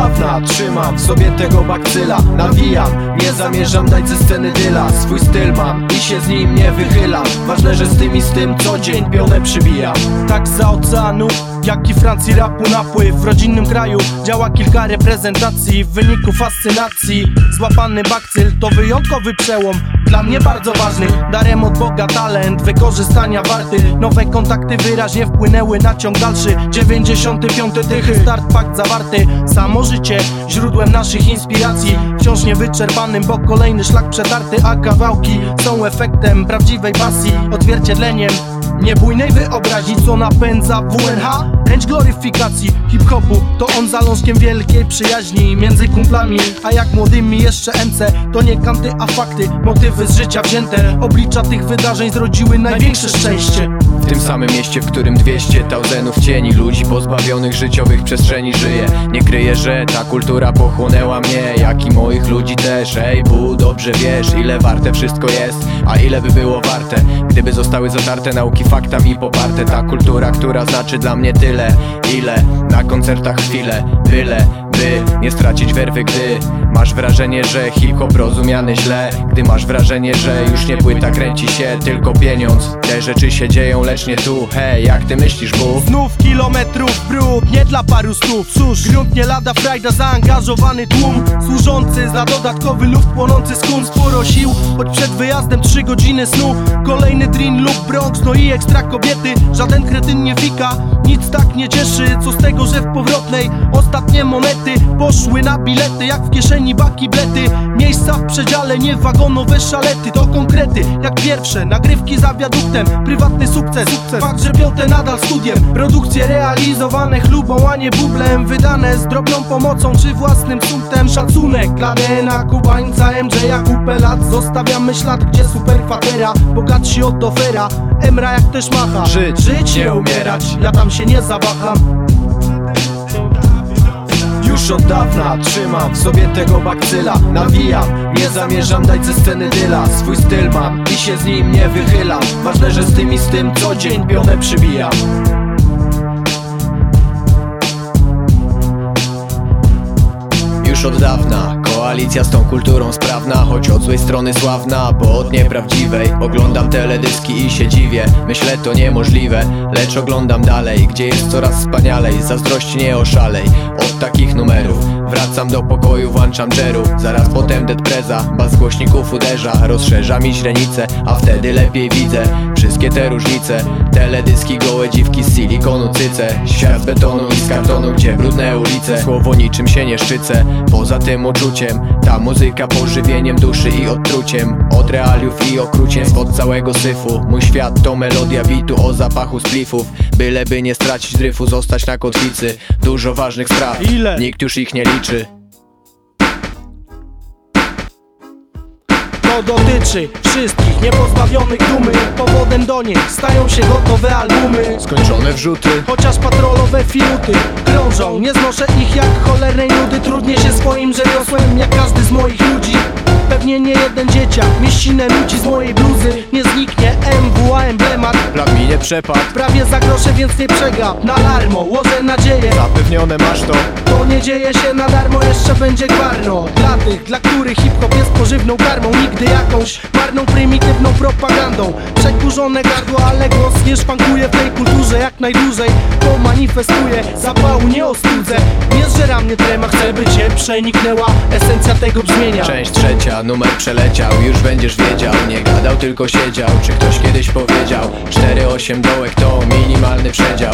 dawna trzymam sobie tego bakcyla. Nawijam, nie zamierzam dać ze sceny dyla. Swój styl mam i się z nim nie wychylam. Ważne, że z tym i z tym co dzień pionę przybijam. Tak za oceanu, jak i Francji rapu napływ W rodzinnym kraju działa kilka reprezentacji. W wyniku fascynacji Złapany bakcyl to wyjątkowy przełom. Dla mnie bardzo ważny. Darem od Boga talent wykorzystania warty. Nowe kontakty wyraźnie wpłynęły na ciąg dalszy. 95 tychy Start pakt zawarty. Samo życie źródłem naszych inspiracji. Wciąż niewyczerpanym, bo kolejny szlak przetarty A kawałki są efektem prawdziwej pasji. Odzwierciedleniem Niebujnej wyobraźni, co napędza WNH Chęć gloryfikacji hip-hopu To on zalążkiem wielkiej przyjaźni Między kumplami, a jak młodymi jeszcze MC To nie kanty, a fakty, motywy z życia wzięte Oblicza tych wydarzeń zrodziły największe szczęście. W tym samym mieście, w którym 200 tauzenów cieni Ludzi pozbawionych życiowych przestrzeni żyje. Nie kryję, że ta kultura pochłonęła mnie Jak i moich ludzi też. Ej, bu, dobrze wiesz, ile warte wszystko jest A ile by było warte, gdyby zostały zatarte nauki faktami poparte. Ta kultura, która znaczy dla mnie tyle Ile na koncertach chwilę, byle by nie stracić werwy, gdy Masz wrażenie, że hip-hop źle? Gdy masz wrażenie, że już nie płyta kręci się Tylko pieniądz, te rzeczy się dzieją, lecz nie tu. Hej, jak ty myślisz, bu? Znów kilometrów prób, nie dla paru stów Cóż, grunt nie lada frajda, zaangażowany tłum. Służący za dodatkowy luft, płonący skun. Sporo sił, choć przed wyjazdem trzy godziny snu. Kolejny drin lub Bronx, no i ekstra kobiety. Żaden kretyn nie fika, nic tak nie cieszy Co z tego, że w powrotnej ostatnie monety Poszły na bilety, jak w kieszeni baki blety. Miejsca w przedziale, nie wagonowe szalety. To konkrety, jak pierwsze, nagrywki za wiaduktem. Prywatny sukces, sukces. fakt, że piąte nadal studiem. Produkcje realizowane chlubą, a nie bublem. Wydane z drobną pomocą, czy własnym sumptem. Szacunek dla kubańca, MJ-a Kupę lat, zostawiamy ślad, gdzie super kwatera Bogatsi od ofera, Emra jak też macha. Żyć, Żyć, nie umierać, ja tam się nie zawaham Już od dawna trzymam sobie tego bakcyla Nawijam, nie zamierzam dać ze sceny dyla. Swój styl mam i się z nim nie wychylam. Ważne, że z tym i z tym co dzień pionę przybijam. Już od dawna Koalicja z tą kulturą sprawna Choć od złej strony sławna, bo od nieprawdziwej. Oglądam teledyski i się dziwię Myślę to niemożliwe, lecz oglądam dalej Gdzie jest coraz wspanialej, zazdrości nie oszalej. Od takich numerów Wracam do pokoju, włączam Jeru Zaraz potem Dead Preza. Bas głośników uderza, rozszerza mi źrenice A wtedy lepiej widzę Wszystkie te różnice. Teledyski, gołe dziwki z silikonu cyce. Świat z betonu i z kartonu, gdzie brudne ulice. Słowo niczym się nie szczycę Poza tym uczuciem Ta muzyka pożywieniem duszy i odtruciem. Od realiów i okrucieństw od całego syfu. Mój świat to melodia bitu o zapachu splifów Byleby nie stracić dryfu, zostać na kotwicy. Dużo ważnych spraw, Ile? nikt już ich nie liczy To dotyczy wszystkich niepozbawionych dumy. Powodem do niej stają się gotowe albumy. Skończone wrzuty. Chociaż patrolowe fiuty krążą Nie znoszę ich jak cholernej nudy. Trudnie się swoim rzemiosłem jak każdy z moich ludzi. Pewnie nie jeden dzieciak Mieścinę ludzi z mojej bluzy. Nie zniknie MWA emblemat Nie przepadł, Prawie za grosze, więc nie przegap Na larmo, łożę nadzieję. Zapewnione masz to. To nie dzieje się na darmo, jeszcze będzie gwarno. Dla tych, dla których hip-hop jest pożywną karmą. Nigdy jakąś marną, prymitywną propagandą. Przekurzone gardło, ale głos nie szwankuje w tej kulturze. Jak najdłużej To manifestuje, zapału nie ostudzę. Nie zżera mnie trema, chcę by cię przeniknęła Esencja tego brzmienia. Część trzecia, numer przeleciał, już będziesz wiedział Nie gadał, tylko siedział, czy ktoś kiedyś powiedział 4-8 dołek to minimalny przedział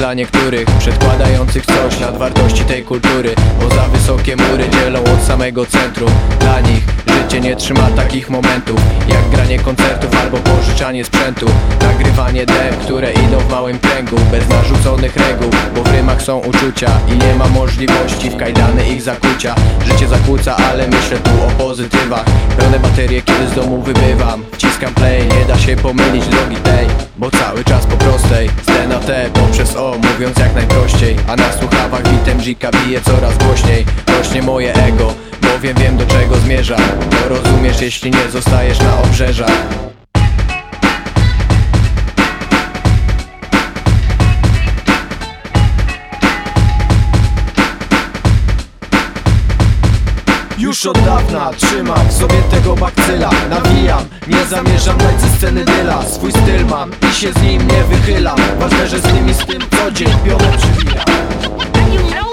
dla niektórych, przedkładających coś nad wartości tej kultury Bo za wysokie mury dzielą od samego centrum. Dla nich życie nie trzyma takich momentów Jak granie koncertów albo pożyczanie sprzętu. Nagrywanie dem, które idą w małym kręgu Bez narzuconych reguł, bo w rymach są uczucia I nie ma możliwości w kajdany ich zakucia. Życie zakłóca, ale myślę tu o pozytywach. Pełne baterie, kiedy z domu wybywam. Wciskam play, nie da się pomylić drogi tej Bo cały czas po prostej. Z D na T poprzez O, mówiąc jak najprościej. A na słuchawach bitem G'ka bije coraz głośniej. Rośnie moje ego, bowiem wiem do czego zmierza. To rozumiesz, jeśli nie zostajesz na obrzeżach już od dawna Trzymam w sobie tego bakcyla. Nawijam, nie zamierzam dać ze sceny dyla Swój styl mam i się z nim nie wychylam. Ważne, że z nimi z tym co dzień you know